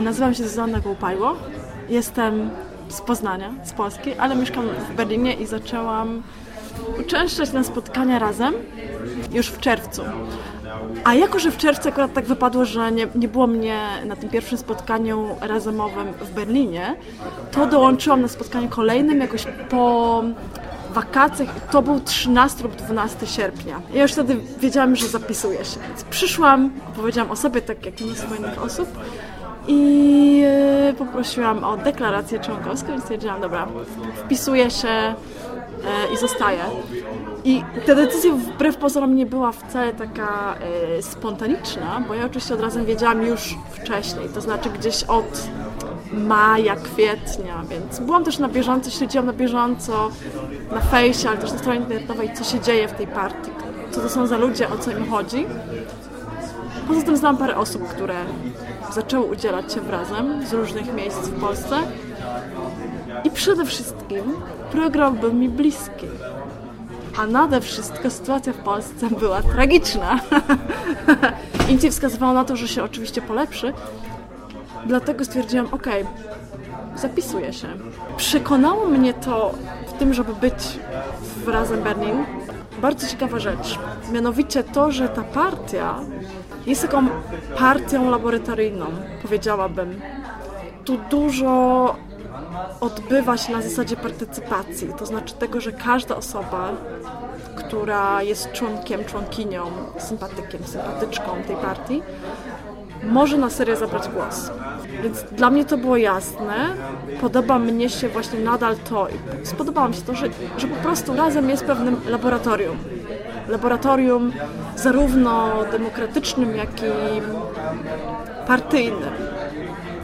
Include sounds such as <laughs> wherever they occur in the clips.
Nazywam się Zuzanna Gołpajło. Jestem z Poznania, z Polski, ale mieszkam w Berlinie i zaczęłam uczęszczać na spotkania razem już w czerwcu. A jako, że w czerwcu akurat tak wypadło, że nie, nie było mnie na tym pierwszym spotkaniu razemowym w Berlinie, to dołączyłam na spotkaniu kolejnym jakoś po wakacjach. To był 13 lub 12 sierpnia. Ja już wtedy wiedziałam, że zapisuję się. Więc przyszłam, opowiedziałam o sobie, tak jak mnóstwo innych osób i e, poprosiłam o deklarację członkowską i stwierdziłam, dobra, wpisuję się e, i zostaję. I ta decyzja wbrew pozorom nie była wcale taka e, spontaniczna, bo ja oczywiście od razu wiedziałam już wcześniej, to znaczy gdzieś od maja, kwietnia, więc byłam też na bieżąco, śledziłam na bieżąco na fejsie, ale też na stronie internetowej, co się dzieje w tej partii, co to są za ludzie, o co im chodzi. Poza tym znam parę osób, które zaczęły udzielać się w razem z różnych miejsc w Polsce. I przede wszystkim program był mi bliski. A nade wszystko sytuacja w Polsce była tragiczna. <laughs> I nic nie wskazywało na to, że się oczywiście polepszy. Dlatego stwierdziłam, ok, zapisuję się. Przekonało mnie to w tym, żeby być w Razem Berlin. Bardzo ciekawa rzecz. Mianowicie to, że ta partia jest taką partią laboratoryjną, powiedziałabym. Tu dużo odbywa się na zasadzie partycypacji, to znaczy tego, że każda osoba, która jest członkiem, członkinią, sympatykiem, sympatyczką tej partii, może na serio zabrać głos. Więc dla mnie to było jasne. Podoba mnie się właśnie nadal to i spodobało mi się to, że, że po prostu razem jest pewnym laboratorium. Laboratorium zarówno demokratycznym, jak i partyjnym.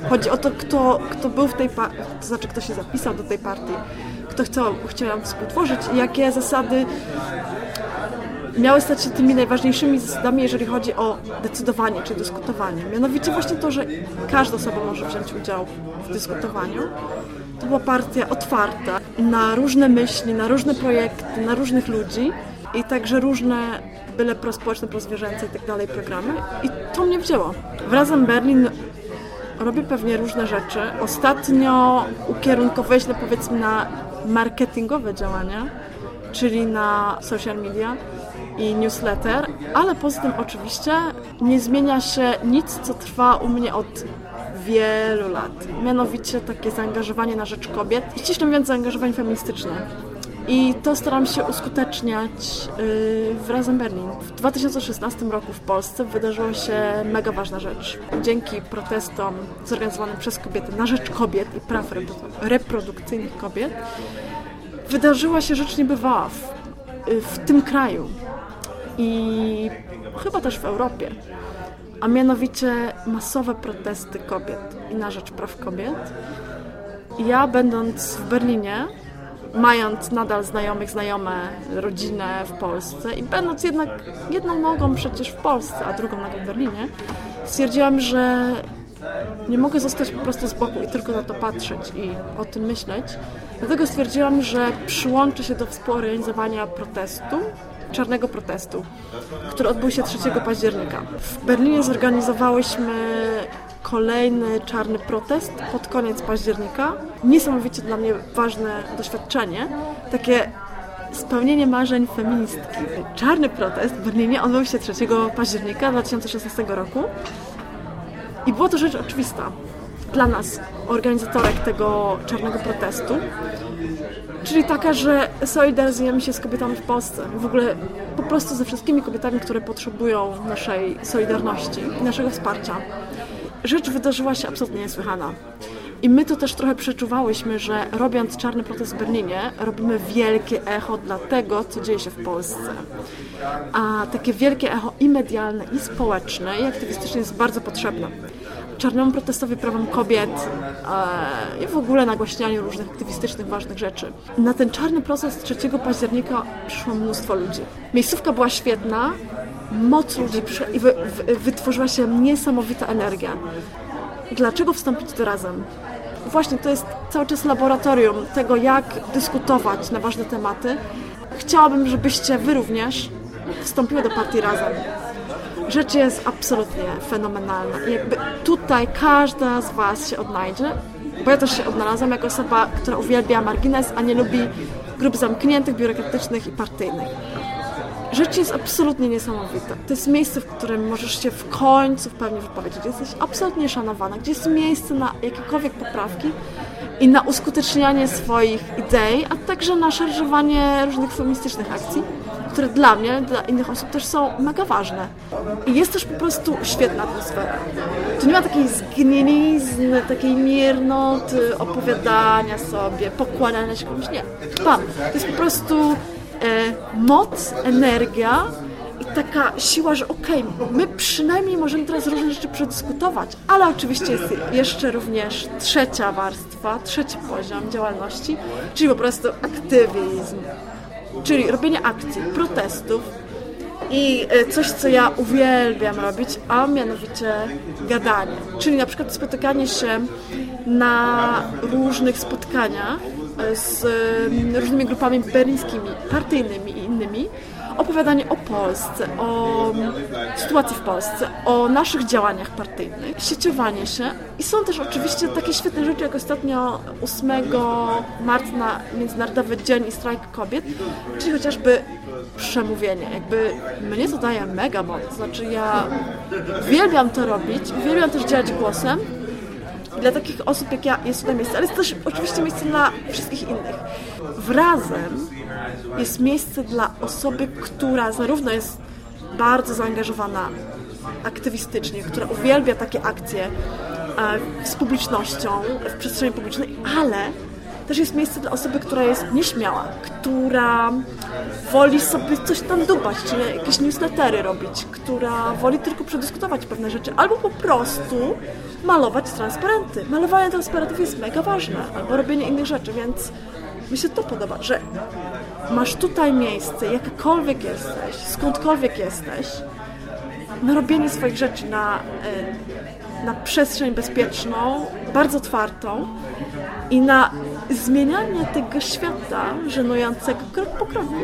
Chodzi o to, kto, kto był w tej partii, to znaczy kto się zapisał do tej partii, kto chciał, chciał współtworzyć i jakie zasady miały stać się tymi najważniejszymi zasadami, jeżeli chodzi o decydowanie czy dyskutowanie. Mianowicie właśnie to, że każda osoba może wziąć udział w dyskutowaniu. To była partia otwarta na różne myśli, na różne projekty, na różnych ludzi i także różne byle prospołeczne, prozwierzęce i tak dalej programy. I to mnie wzięło. Wrazem Berlin robię pewnie różne rzeczy. Ostatnio ukierunkowaliśmy powiedzmy na marketingowe działania, czyli na social media i newsletter, ale poza tym oczywiście nie zmienia się nic, co trwa u mnie od wielu lat. Mianowicie takie zaangażowanie na rzecz kobiet i ściśle mówiąc zaangażowanie feministyczne. I to staram się uskuteczniać yy, w Razem Berlin. W 2016 roku w Polsce wydarzyła się mega ważna rzecz. Dzięki protestom zorganizowanym przez kobiety na rzecz kobiet i praw reprodukcyjnych kobiet wydarzyła się rzecz niebywała w, w tym kraju i chyba też w Europie, a mianowicie masowe protesty kobiet i na rzecz praw kobiet. Ja będąc w Berlinie, mając nadal znajomych, znajome, rodzinę w Polsce i będąc jednak jedną nogą przecież w Polsce, a drugą nogą w Berlinie, stwierdziłam, że nie mogę zostać po prostu z boku i tylko na to patrzeć i o tym myśleć. Dlatego stwierdziłam, że przyłączę się do współorganizowania protestu czarnego protestu, który odbył się 3 października. W Berlinie zorganizowałyśmy kolejny czarny protest pod koniec października. Niesamowicie dla mnie ważne doświadczenie, takie spełnienie marzeń feministki. Czarny protest w Berlinie odbył się 3 października 2016 roku i była to rzecz oczywista dla nas, organizatorek tego czarnego protestu, czyli taka, że solidaryzujemy się z kobietami w Polsce, w ogóle po prostu ze wszystkimi kobietami, które potrzebują naszej solidarności naszego wsparcia. Rzecz wydarzyła się absolutnie niesłychana. I my to też trochę przeczuwałyśmy, że robiąc czarny protest w Berlinie, robimy wielkie echo dla tego, co dzieje się w Polsce. A takie wielkie echo i medialne, i społeczne, i aktywistyczne jest bardzo potrzebne czarnemu protestowi prawom kobiet e, i w ogóle nagłaśnianiu różnych aktywistycznych, ważnych rzeczy. Na ten czarny protest 3 października przyszło mnóstwo ludzi. Miejscówka była świetna, moc ludzi i wy, wy, wytworzyła się niesamowita energia. Dlaczego wstąpić do razem? Właśnie to jest cały czas laboratorium tego, jak dyskutować na ważne tematy. Chciałabym, żebyście wy również wstąpiły do partii razem Rzecz jest absolutnie fenomenalna. I jakby tutaj każda z Was się odnajdzie, bo ja też się odnalazłam jako osoba, która uwielbia margines, a nie lubi grup zamkniętych, biurokratycznych i partyjnych. Rzecz jest absolutnie niesamowita. To jest miejsce, w którym możesz się w końcu w pełni wypowiedzieć. Jesteś absolutnie szanowana, gdzie jest miejsce na jakiekolwiek poprawki i na uskutecznianie swoich idei, a także na szarżowanie różnych feministycznych akcji, które dla mnie, dla innych osób też są mega ważne. I jest też po prostu świetna atmosfera. Tu nie ma takiej zgnilizny, takiej miernoty, opowiadania sobie, pokładania się komuś. Nie. Pan. To jest po prostu moc, energia i taka siła, że okej, my przynajmniej możemy teraz różne rzeczy przedyskutować, ale oczywiście jest jeszcze również trzecia warstwa, trzeci poziom działalności, czyli po prostu aktywizm, czyli robienie akcji, protestów i e, coś, co ja uwielbiam robić, a mianowicie gadanie, czyli na przykład spotykanie się na różnych spotkaniach e, z różnymi grupami berlińskimi, partyjnymi i innymi, opowiadanie o Polsce, o sytuacji w Polsce, o naszych działaniach partyjnych, sieciowanie się i są też oczywiście takie świetne rzeczy, jak ostatnio 8 marca na Międzynarodowy Dzień i Strajk Kobiet, czyli chociażby przemówienie. Jakby mnie to daje mega moc. Znaczy ja uwielbiam to robić, uwielbiam też działać głosem, dla takich osób jak ja jest tutaj miejsce, ale jest też oczywiście miejsce dla wszystkich innych. Wrazem jest miejsce dla osoby, która zarówno jest bardzo zaangażowana aktywistycznie, która uwielbia takie akcje e, z publicznością, w przestrzeni publicznej, ale też jest miejsce dla osoby, która jest nieśmiała, która woli sobie coś tam dubać, czy jakieś newslettery robić, która woli tylko przedyskutować pewne rzeczy, albo po prostu malować transparenty. Malowanie transparentów jest mega ważne, albo robienie innych rzeczy, więc mi się to podoba, że masz tutaj miejsce, jakakolwiek jesteś, skądkolwiek jesteś, na robienie swoich rzeczy, na, e, na przestrzeń bezpieczną, bardzo otwartą i na zmienianie tego świata żenującego krok po kroku.